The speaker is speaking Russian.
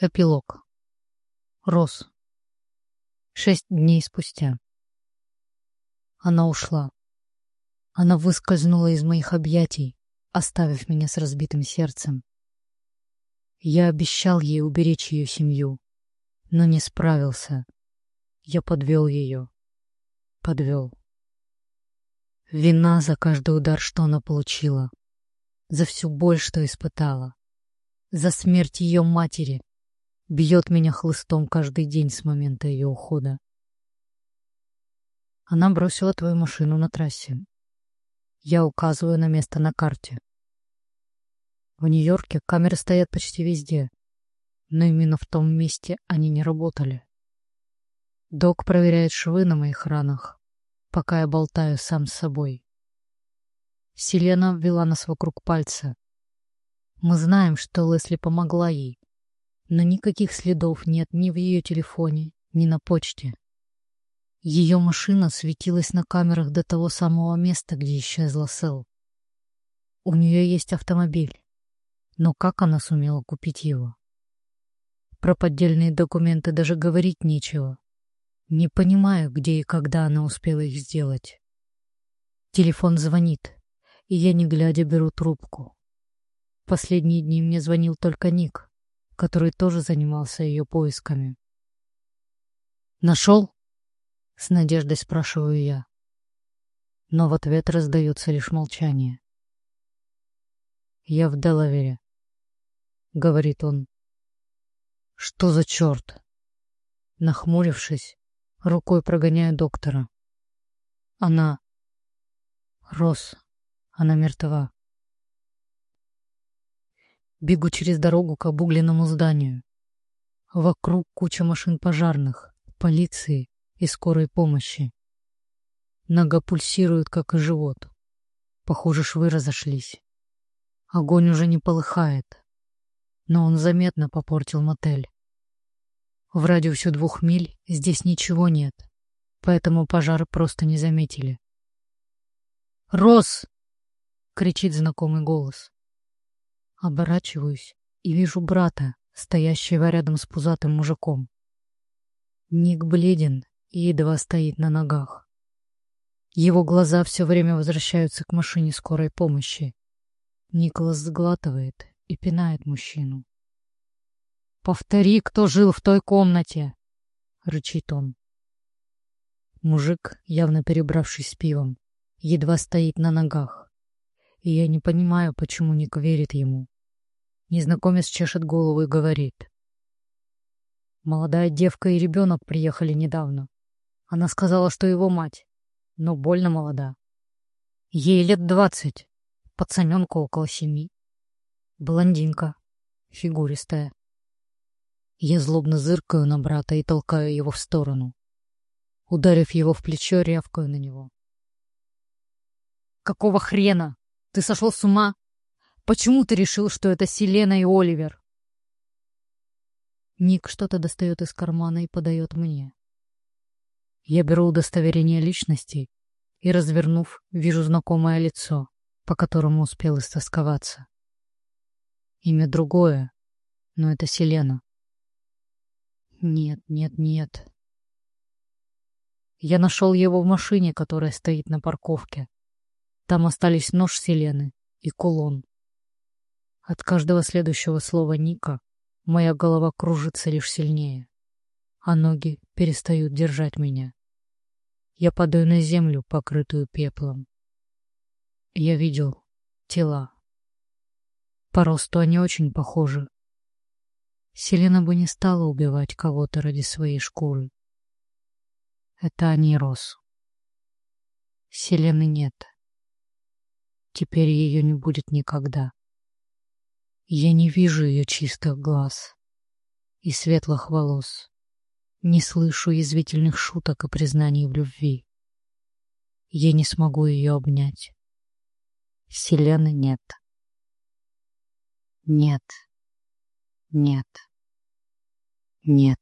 Эпилог. Рос. Шесть дней спустя. Она ушла. Она выскользнула из моих объятий, оставив меня с разбитым сердцем. Я обещал ей уберечь ее семью, но не справился. Я подвел ее. Подвел. Вина за каждый удар, что она получила. За всю боль, что испытала. За смерть ее матери, бьет меня хлыстом каждый день с момента ее ухода. Она бросила твою машину на трассе. Я указываю на место на карте. В Нью-Йорке камеры стоят почти везде, но именно в том месте они не работали. Док проверяет швы на моих ранах, пока я болтаю сам с собой. Селена ввела нас вокруг пальца. Мы знаем, что Лесли помогла ей, но никаких следов нет ни в ее телефоне, ни на почте. Ее машина светилась на камерах до того самого места, где исчезла Сэл. У нее есть автомобиль, но как она сумела купить его? Про поддельные документы даже говорить нечего. Не понимаю, где и когда она успела их сделать. Телефон звонит, и я, не глядя, беру трубку. Последние дни мне звонил только Ник который тоже занимался ее поисками. «Нашел?» — с надеждой спрашиваю я. Но в ответ раздается лишь молчание. «Я в Делавере», — говорит он. «Что за черт?» Нахмурившись, рукой прогоняю доктора. Она... Рос. Она мертва. Бегу через дорогу к обугленному зданию. Вокруг куча машин пожарных, полиции и скорой помощи. Нога пульсирует, как и живот. Похоже, швы разошлись. Огонь уже не полыхает, но он заметно попортил мотель. В радиусе двух миль здесь ничего нет, поэтому пожары просто не заметили. «Рос!» — кричит знакомый голос. Оборачиваюсь и вижу брата, стоящего рядом с пузатым мужиком. Ник бледен и едва стоит на ногах. Его глаза все время возвращаются к машине скорой помощи. Николас сглатывает и пинает мужчину. «Повтори, кто жил в той комнате!» — рычит он. Мужик, явно перебравшись с пивом, едва стоит на ногах и я не понимаю, почему Ник верит ему. Незнакомец чешет голову и говорит. Молодая девка и ребенок приехали недавно. Она сказала, что его мать, но больно молода. Ей лет двадцать, пацаненку около семи. Блондинка, фигуристая. Я злобно зыркаю на брата и толкаю его в сторону. Ударив его в плечо, рявкаю на него. «Какого хрена? Ты сошел с ума? Почему ты решил, что это Селена и Оливер? Ник что-то достает из кармана и подает мне. Я беру удостоверение личности и, развернув, вижу знакомое лицо, по которому успел истосковаться. Имя другое, но это Селена. Нет, нет, нет. Я нашел его в машине, которая стоит на парковке. Там остались нож Селены и кулон. От каждого следующего слова Ника моя голова кружится лишь сильнее, а ноги перестают держать меня. Я падаю на землю, покрытую пеплом. Я видел тела. По росту они очень похожи. Селена бы не стала убивать кого-то ради своей шкуры. Это они рос. Селены нет. Теперь ее не будет никогда. Я не вижу ее чистых глаз и светлых волос. Не слышу язвительных шуток и признаний в любви. Я не смогу ее обнять. Селены нет. Нет. Нет. Нет.